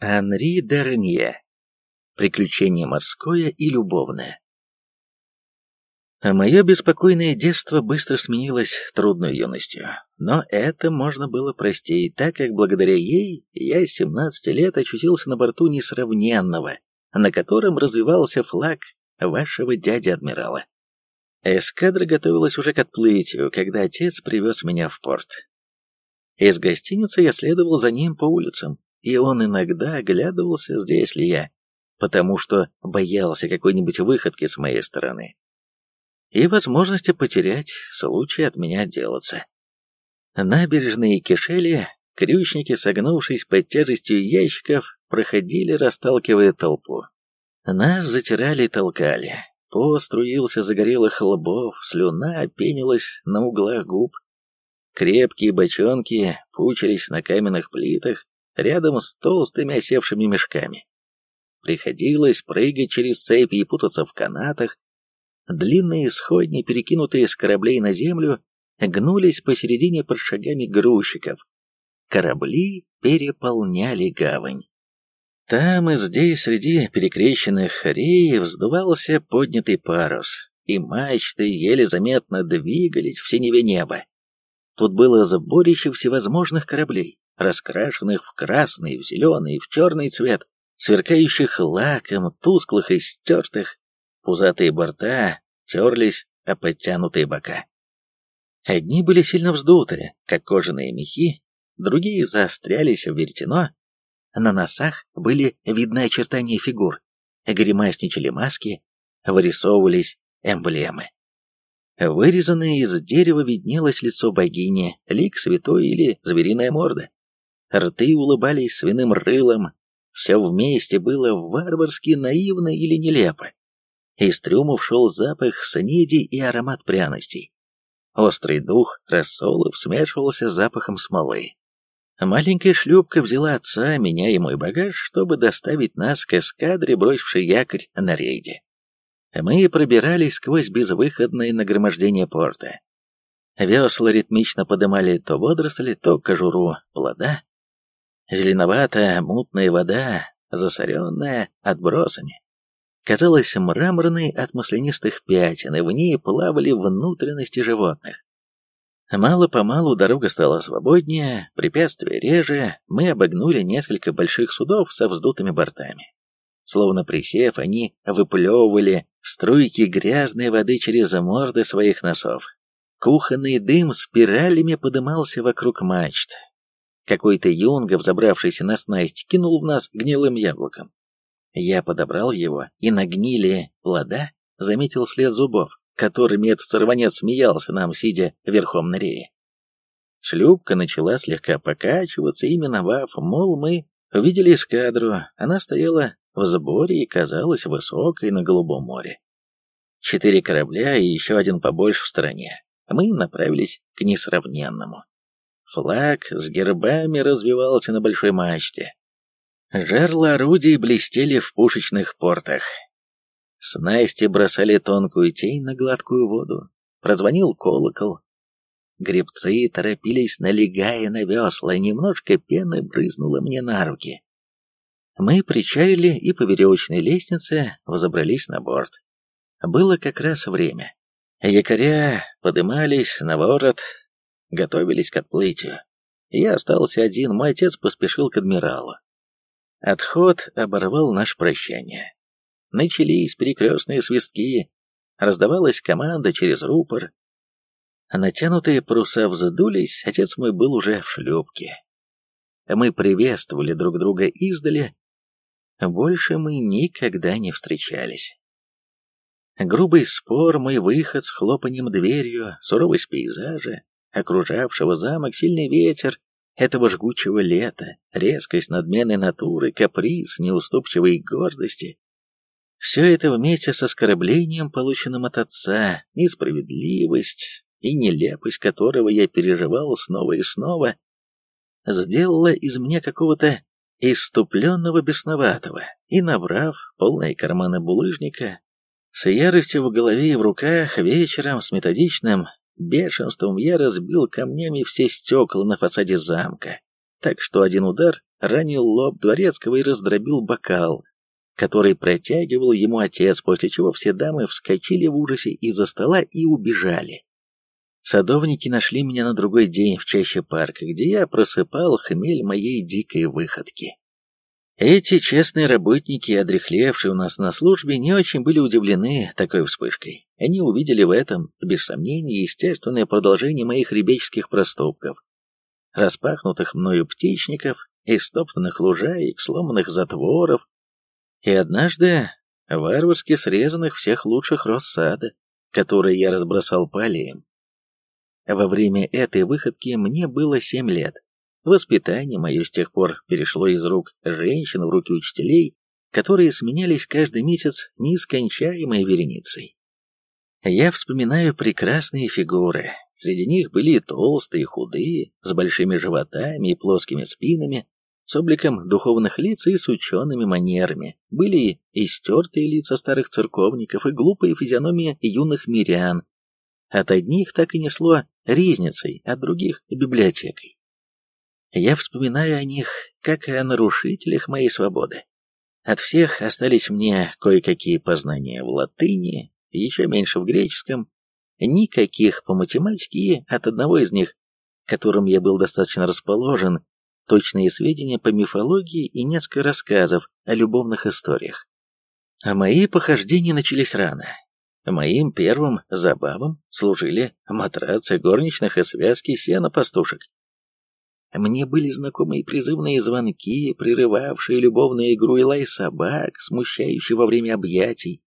Анри Дернье. Приключение морское и любовное. А мое беспокойное детство быстро сменилось трудной юностью. Но это можно было простить, так как благодаря ей я с 17 лет очутился на борту несравненного, на котором развивался флаг вашего дяди-адмирала. Эскадра готовилась уже к отплытию, когда отец привез меня в порт. Из гостиницы я следовал за ним по улицам, и он иногда оглядывался, здесь ли я, потому что боялся какой-нибудь выходки с моей стороны и возможности потерять случай от меня отделаться. Набережные кишели, крючники, согнувшись под тяжестью ящиков, проходили, расталкивая толпу. Нас затирали и толкали. По струился загорелых лбов, слюна пенилась на углах губ. Крепкие бочонки пучились на каменных плитах рядом с толстыми осевшими мешками. Приходилось прыгать через цепи и путаться в канатах, Длинные сходни, перекинутые с кораблей на землю, гнулись посередине под шагами грузчиков. Корабли переполняли гавань. Там и здесь, среди перекрещенных реев, вздувался поднятый парус, и мачты еле заметно двигались в синеве неба. Тут было сборище всевозможных кораблей, раскрашенных в красный, в зеленый, в черный цвет, сверкающих лаком, тусклых и стертых, Пузатые борта терлись о подтянутые бока. Одни были сильно вздуты, как кожаные мехи, другие заострялись в веретено. На носах были видны очертания фигур, гримасничали маски, вырисовывались эмблемы. Вырезанное из дерева виднелось лицо богини, лик святой или звериная морда. Рты улыбались свиным рылом, все вместе было варварски наивно или нелепо. Из трюмов шел запах снеди и аромат пряностей. Острый дух рассолов смешивался с запахом смолы. Маленькая шлюпка взяла отца, меня и мой багаж, чтобы доставить нас к эскадре, бросившей якорь на рейде. Мы пробирались сквозь безвыходное нагромождение порта. Весла ритмично подымали то водоросли, то кожуру плода. Зеленоватая мутная вода, засоренная отбросами, казалась мраморной от маслянистых пятен, и в ней плавали внутренности животных. Мало-помалу дорога стала свободнее, препятствия реже, мы обогнули несколько больших судов со вздутыми бортами. Словно присев, они выплевывали струйки грязной воды через морды своих носов. Кухонный дым спиралями подымался вокруг мачт. Какой-то юнга, взобравшийся на снасть, кинул в нас гнилым яблоком. Я подобрал его и на гнили плода заметил след зубов, которыми этот сорванец смеялся нам, сидя верхом на рее. Шлюпка начала слегка покачиваться, и, миновав, мол, мы увидели эскадру. Она стояла в сборе и казалась высокой на Голубом море. Четыре корабля и еще один побольше в стороне. Мы направились к несравненному. Флаг с гербами развивался на большой мачте. Жерла орудий блестели в пушечных портах. Снасти бросали тонкую тень на гладкую воду. Прозвонил колокол. Гребцы торопились, налегая на весла, немножко пены брызнуло мне на руки. Мы причалили и по веревочной лестнице взобрались на борт. Было как раз время. Якоря подымались на ворот, готовились к отплытию. Я остался один, мой отец поспешил к адмиралу. Отход оборвал наше прощание. Начались перекрестные свистки, раздавалась команда через рупор. Натянутые паруса вздулись, отец мой был уже в шлюпке. Мы приветствовали друг друга издали. Больше мы никогда не встречались. Грубый спор, мой выход с хлопанием дверью, суровость пейзажа, окружавшего замок, сильный ветер, этого жгучего лета, резкость надменной натуры, каприз, неуступчивой гордости. Все это вместе с оскорблением, полученным от отца, несправедливость и нелепость которого я переживал снова и снова, сделала из меня какого-то иступленного бесноватого, и, набрав полные карманы булыжника, с яростью в голове и в руках, вечером с методичным Бешенством я разбил камнями все стекла на фасаде замка, так что один удар ранил лоб дворецкого и раздробил бокал, который протягивал ему отец, после чего все дамы вскочили в ужасе из-за стола и убежали. Садовники нашли меня на другой день в чаще парка, где я просыпал хмель моей дикой выходки. Эти честные работники, одрехлевшие у нас на службе, не очень были удивлены такой вспышкой. Они увидели в этом, без сомнения, естественное продолжение моих ребяческих проступков. Распахнутых мною птичников, истоптанных лужаек, сломанных затворов, и однажды варварски срезанных всех лучших роз сада, которые я разбросал по аллеям. Во время этой выходки мне было семь лет. Воспитание мое с тех пор перешло из рук женщин в руки учителей, которые сменялись каждый месяц нескончаемой вереницей. Я вспоминаю прекрасные фигуры. Среди них были толстые, худые, с большими животами и плоскими спинами, с обликом духовных лиц и с учеными манерами. Были и стертые лица старых церковников, и глупые физиономии юных мирян, от одних так и несло ризницей, от других — библиотекой. Я вспоминаю о них, как о нарушителях моей свободы. От всех остались мне кое-какие познания в латыни, еще меньше в греческом, никаких по математике и от одного из них, которым я был достаточно расположен, точные сведения по мифологии и несколько рассказов о любовных историях. А мои похождения начались рано, Моим первым забавам служили матрацы горничных и связки сена пастушек. Мне были знакомы и призывные звонки, прерывавшие любовную игру и лай собак, смущающие во время объятий.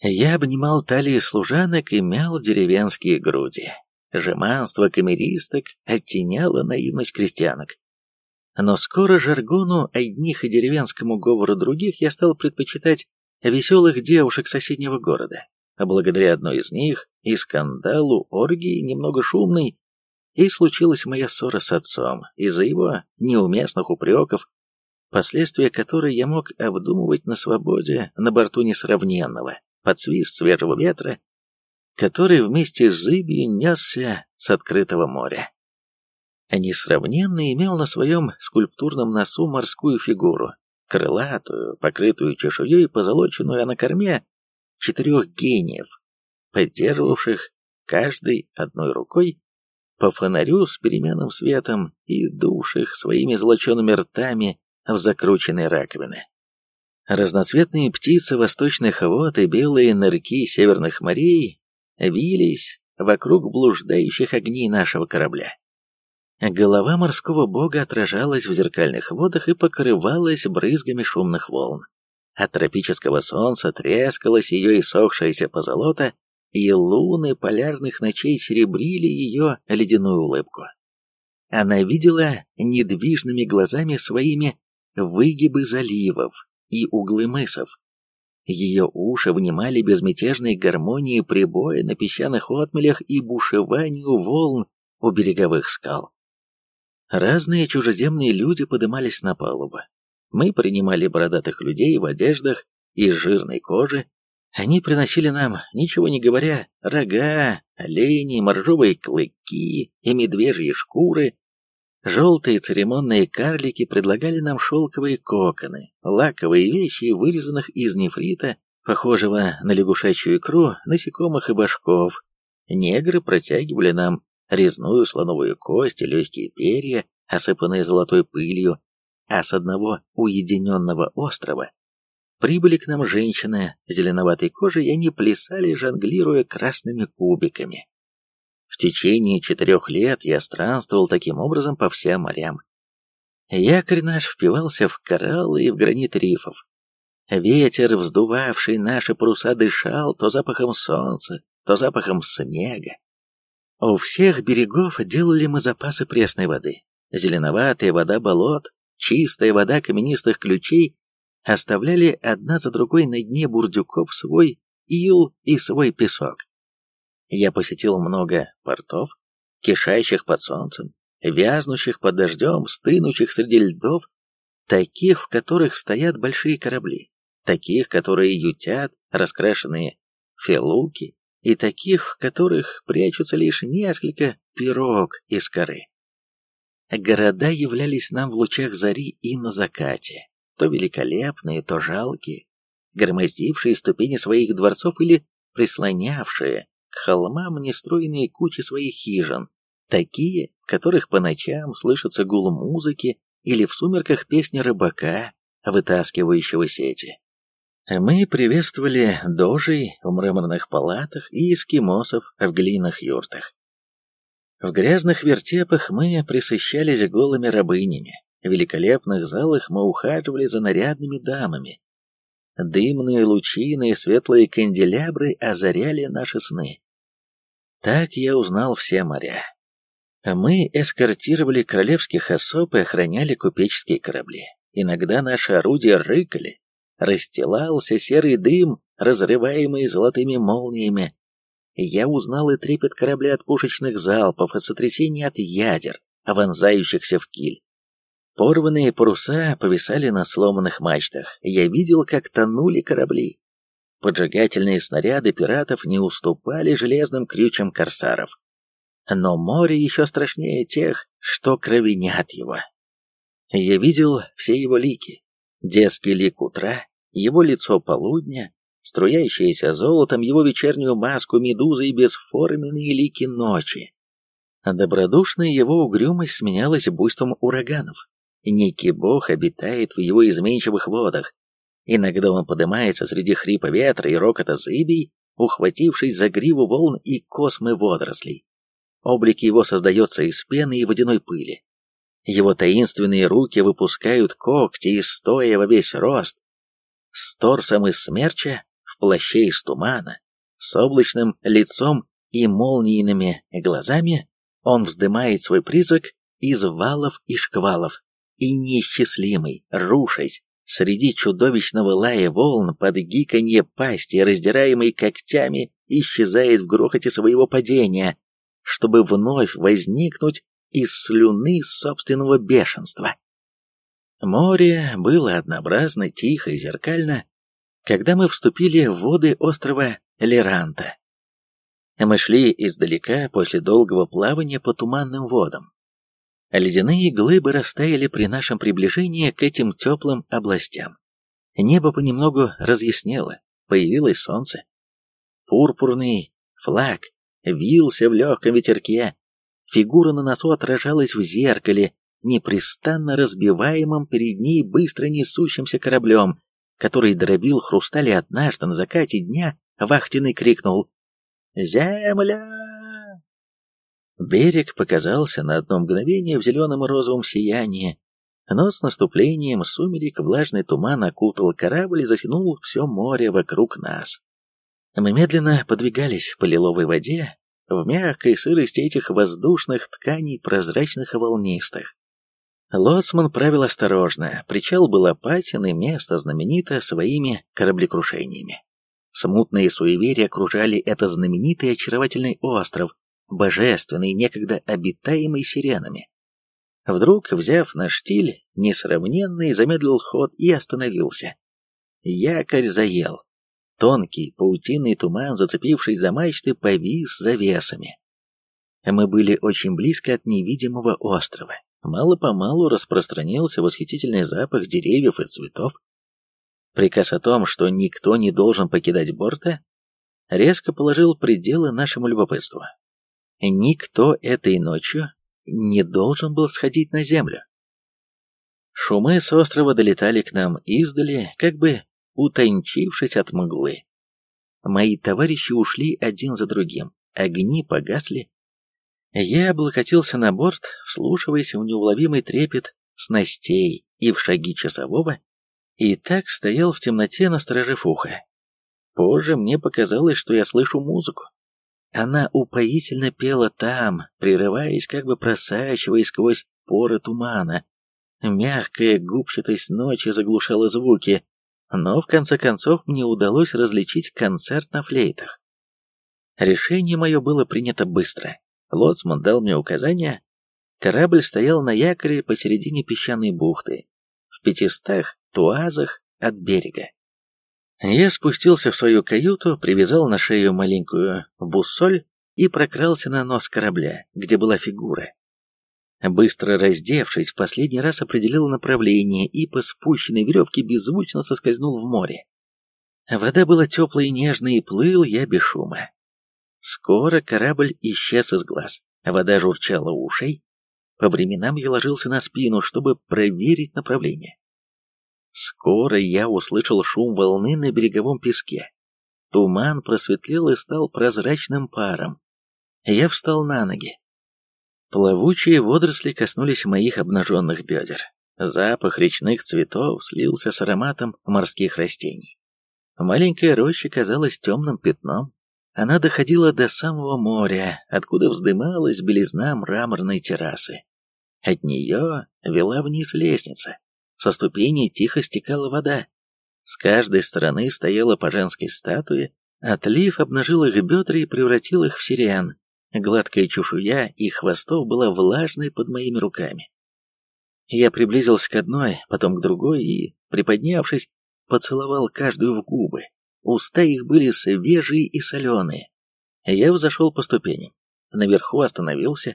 Я обнимал талии служанок и мял деревенские груди. Жеманство камеристок оттеняло наивность крестьянок. Но скоро жаргону одних и деревенскому говору других я стал предпочитать веселых девушек соседнего города, а благодаря одной из них и скандалу оргии немного шумной, и случилась моя ссора с отцом из-за его неуместных упреков, последствия которой я мог обдумывать на свободе на борту несравненного, под свист свежего ветра, который вместе с зыбью несся с открытого моря. Несравненно имел на своем скульптурном носу морскую фигуру, крылатую, покрытую чешуей, позолоченную, а на корме четырех гениев, поддерживавших каждый одной рукой по фонарю с переменным светом и дувших своими золочеными ртами в закрученные раковины. Разноцветные птицы восточных вод и белые нырки северных морей вились вокруг блуждающих огней нашего корабля. Голова морского бога отражалась в зеркальных водах и покрывалась брызгами шумных волн. От тропического солнца трескалась ее иссохшаяся позолота, и луны полярных ночей серебрили ее ледяную улыбку. Она видела недвижными глазами своими выгибы заливов и углы мысов. Ее уши внимали безмятежной гармонии прибоя на песчаных отмелях и бушеванию волн у береговых скал. Разные чужеземные люди подымались на палубу, мы принимали бородатых людей в одеждах из жирной кожи. Они приносили нам, ничего не говоря, рога, олени, моржовые клыки и медвежьи шкуры. Желтые церемонные карлики предлагали нам шелковые коконы, лаковые вещи, вырезанных из нефрита, похожего на лягушачью икру, насекомых и башков. Негры протягивали нам резную слоновую кость и легкие перья, осыпанные золотой пылью, а с одного уединенного острова прибыли к нам женщины зеленоватой кожи, и они плясали, жонглируя красными кубиками. В течение четырех лет я странствовал таким образом по всем морям. Якорь наш впивался в кораллы и в гранит рифов. Ветер, вздувавший наши паруса, дышал то запахом солнца, то запахом снега. У всех берегов делали мы запасы пресной воды. Зеленоватая вода болот чистая вода каменистых ключей оставляли одна за другой на дне бурдюков свой ил и свой песок. Я посетил много портов, кишащих под солнцем, вязнущих под дождем, стынущих среди льдов, таких, в которых стоят большие корабли, таких, которые ютят раскрашенные фелуки, и таких, в которых прячутся лишь несколько пирог из коры. города являлись нам в лучах зари и на закате, то великолепные, то жалкие, громоздившие ступени своих дворцов или прислонявшие к холмам нестроенные кучи своих хижин, такие, в которых по ночам слышится гул музыки или в сумерках песни рыбака, вытаскивающего сети. Мы приветствовали дожей в мраморных палатах и эскимосов в глиняных юртах. В грязных вертепах мы присыщались голыми рабынями, великолепных залах мы ухаживали за нарядными дамами. Дымные лучины и светлые канделябры озаряли наши сны. Так я узнал все моря. Мы эскортировали королевских особ и охраняли купеческие корабли. Иногда наши орудия рыкали, расстилался серый дым, разрываемый золотыми молниями. Я узнал и трепет корабля от пушечных залпов, и сотрясение от ядер, вонзающихся в киль. Порванные паруса повисали на сломанных мачтах. Я видел, как тонули корабли. Поджигательные снаряды пиратов не уступали железным крючам корсаров. Но море еще страшнее тех, что кровенят его. Я видел все его лики. Детский лик утра, его лицо полудня, струящееся золотом, его вечернюю маску медузы и бесформенные лики ночи. Добродушная его угрюмость сменялась буйством ураганов. Некий бог обитает в его изменчивых водах. Иногда он поднимается среди хрипа ветра и рокота зыбей, ухватившись за гриву волн и космы водорослей. Облик его создается из пены и водяной пыли. Его таинственные руки выпускают когти и, стоя во весь рост, с торсом из смерча, в плаще из тумана, с облачным лицом и молнийными глазами, он вздымает свой призрак из валов и шквалов, и неисчислимый, рушась, среди чудовищного лая волн под гиканье пасти, раздираемой когтями, исчезает в грохоте своего падения, чтобы вновь возникнуть из слюны собственного бешенства. Море было однообразно, тихо и зеркально, когда мы вступили в воды острова Леранта. Мы шли издалека после долгого плавания по туманным водам. Ледяные глыбы растаяли при нашем приближении к этим теплым областям. Небо понемногу разъяснело, появилось солнце. Пурпурный флаг вился в легком ветерке, фигура на носу отражалась в зеркале, непрестанно разбиваемым перед ней быстро несущимся кораблем, который дробил хрустали однажды на закате дня, вахтенный крикнул «Земля!». Берег показался на одно мгновение в зеленом и розовом сиянии, но с наступлением сумерек влажный туман окутал корабль и затянул все море вокруг нас. Мы медленно подвигались по лиловой воде, в мягкой сырости этих воздушных тканей, прозрачных и волнистых. Лоцман правил осторожно, причал был опасен и место знаменито своими кораблекрушениями. Смутные суеверия окружали этот знаменитый очаровательный остров, божественный, некогда обитаемый сиренами. Вдруг, взяв на штиль, несравненный замедлил ход и остановился. Якорь заел. Тонкий паутинный туман, зацепившись за мачты, повис завесами. Мы были очень близко от невидимого острова. Мало-помалу распространился восхитительный запах деревьев и цветов. Приказ о том, что никто не должен покидать борта, резко положил пределы нашему любопытству. Никто этой ночью не должен был сходить на землю. Шумы с острова долетали к нам издали, как бы утончившись от мглы. Мои товарищи ушли один за другим, огни погасли. Я облокотился на борт, вслушиваясь в неуловимый трепет снастей и в шаги часового, и так стоял в темноте, насторожив ухо. Позже мне показалось, что я слышу музыку. Она упоительно пела там, прерываясь, как бы просачиваясь сквозь поры тумана. Мягкая губчатость ночи заглушала звуки, но в конце концов мне удалось различить концерт на флейтах. Решение мое было принято быстро. Лоцман дал мне указания. Корабль стоял на якоре посередине песчаной бухты, в пятистах туазах от берега. Я спустился в свою каюту, привязал на шею маленькую буссоль и прокрался на нос корабля, где была фигура. Быстро раздевшись, в последний раз определил направление и по спущенной веревке беззвучно соскользнул в море. Вода была теплой и нежной, и плыл я без шума. Скоро корабль исчез из глаз, вода журчала ушей. По временам я ложился на спину, чтобы проверить направление. Скоро я услышал шум волны на береговом песке. Туман просветлел и стал прозрачным паром. Я встал на ноги. Плавучие водоросли коснулись моих обнаженных бедер. Запах речных цветов слился с ароматом морских растений. Маленькая роща казалась темным пятном. Она доходила до самого моря, откуда вздымалась белизна мраморной террасы. От нее вела вниз лестница. Со ступеней тихо стекала вода. С каждой стороны стояла по женской статуе. Отлив обнажил их бедра и превратил их в сириан. Гладкая чешуя и хвостов была влажной под моими руками. Я приблизился к одной, потом к другой и, приподнявшись, поцеловал каждую в губы. Уста их были свежие и соленые. Я взошел по ступеням. Наверху остановился.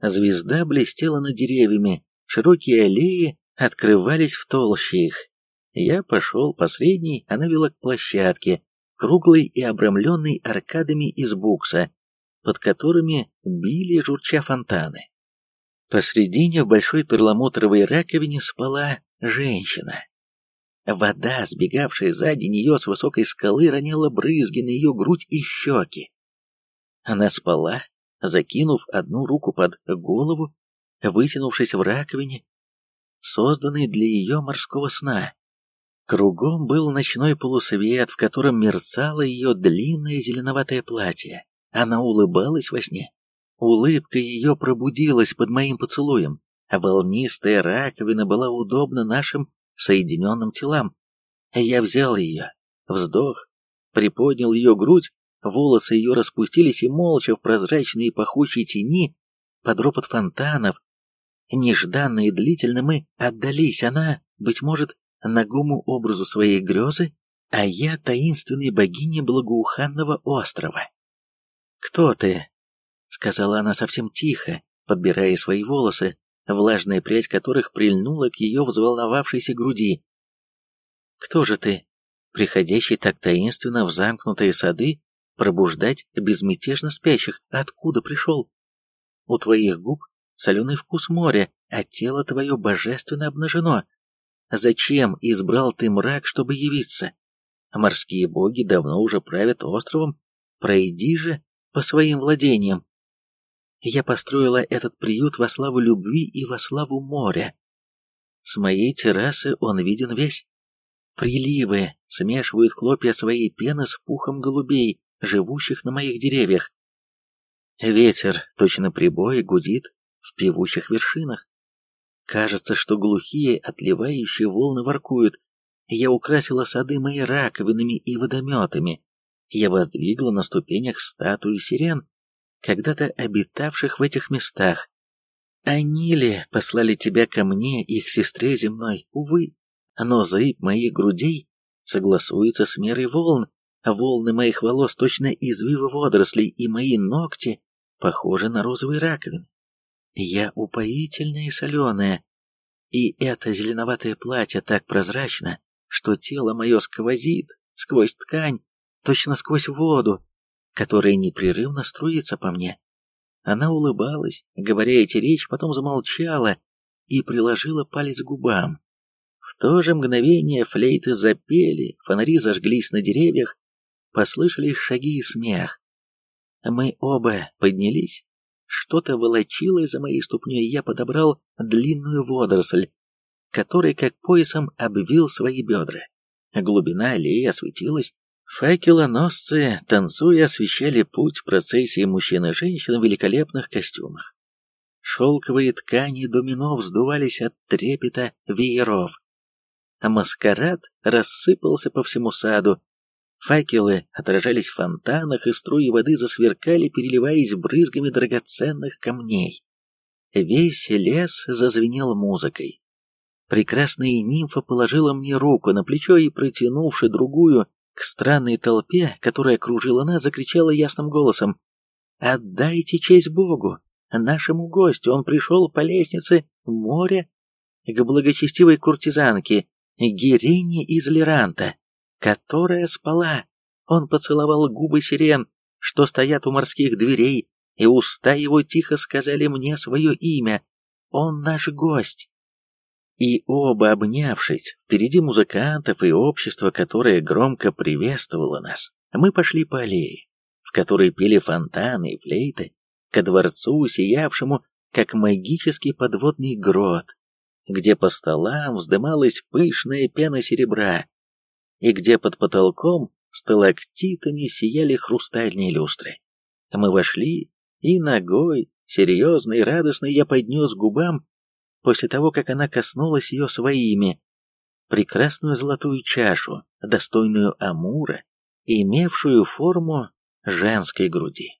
Звезда блестела над деревьями, широкие аллеи открывались в толще их. Я пошел по средней, она вела к площадке, круглой и обрамленной аркадами из букса, под которыми били журча фонтаны. Посредине в большой перламутровой раковине спала женщина. Вода, сбегавшая сзади нее с высокой скалы, роняла брызги на ее грудь и щеки. Она спала, закинув одну руку под голову, вытянувшись в раковине, созданной для ее морского сна. Кругом был ночной полусвет, в котором мерцало ее длинное зеленоватое платье. Она улыбалась во сне. Улыбка ее пробудилась под моим поцелуем, а волнистая раковина была удобна нашим соединенным телам. Я взял ее, вздох, приподнял ее грудь, волосы ее распустились и молча в прозрачной и пахучей тени под ропот фонтанов. Нежданно и длительно мы отдались, она, быть может, нагому образу своей грезы, а я таинственной богине благоуханного острова. «Кто ты?» — сказала она совсем тихо, подбирая свои волосы, влажная прядь которых прильнула к ее взволновавшейся груди. «Кто же ты, приходящий так таинственно в замкнутые сады, пробуждать безмятежно спящих? Откуда пришел? У твоих губ соленый вкус моря, а тело твое божественно обнажено. Зачем избрал ты мрак, чтобы явиться? Морские боги давно уже правят островом, пройди же по своим владениям. Я построила этот приют во славу любви и во славу моря. С моей террасы он виден весь. Приливы смешивают хлопья своей пены с пухом голубей, живущих на моих деревьях. Ветер, точно прибой, гудит в певучих вершинах. Кажется, что глухие, отливающие волны воркуют. Я украсила сады мои раковинами и водометами, я воздвигла на ступенях статуи сирен, когда-то обитавших в этих местах. Они ли послали тебя ко мне, их сестре земной? Увы, но зыб моих грудей согласуется с мерой волн, а волны моих волос точно извивы водорослей, и мои ногти похожи на розовые раковины. Я упоительная и соленая, и это зеленоватое платье так прозрачно, что тело мое сквозит сквозь ткань, точно сквозь воду, которая непрерывно струится по мне. Она улыбалась, говоря эти речи, потом замолчала и приложила палец к губам. В то же мгновение флейты запели, фонари зажглись на деревьях, послышались шаги и смех. Мы оба поднялись, что-то волочило за моей ступней, я подобрал длинную водоросль, который как поясом обвил свои бедра. Глубина аллеи осветилась Факелоносцы, танцуя, освещали путь процессии мужчин и женщин в великолепных костюмах. Шелковые ткани домино вздувались от трепета вееров. А маскарад рассыпался по всему саду. Факелы отражались в фонтанах, и струи воды засверкали, переливаясь брызгами драгоценных камней. Весь лес зазвенел музыкой. Прекрасная нимфа положила мне руку на плечо и, протянувши другую, к странной толпе, которая окружила нас, закричала ясным голосом «Отдайте честь Богу! нашему гостю. Он пришел по лестнице моря к благочестивой куртизанке Герине из Леранта, которая спала. Он поцеловал губы сирен, что стоят у морских дверей, и уста его тихо сказали мне свое имя. Он наш гость. И оба, обнявшись, впереди музыкантов и общества, которое громко приветствовало нас, мы пошли по аллее, в которой пели фонтаны и флейты, ко дворцу, сиявшему, как магический подводный грот, где по столам вздымалась пышная пена серебра, и где под потолком сталактитами сияли хрустальные люстры. Мы вошли, и ногой, серьезно и я поднес губам, после того, как она коснулась ее своими, прекрасную золотую чашу, достойную Амура, имевшую форму женской груди.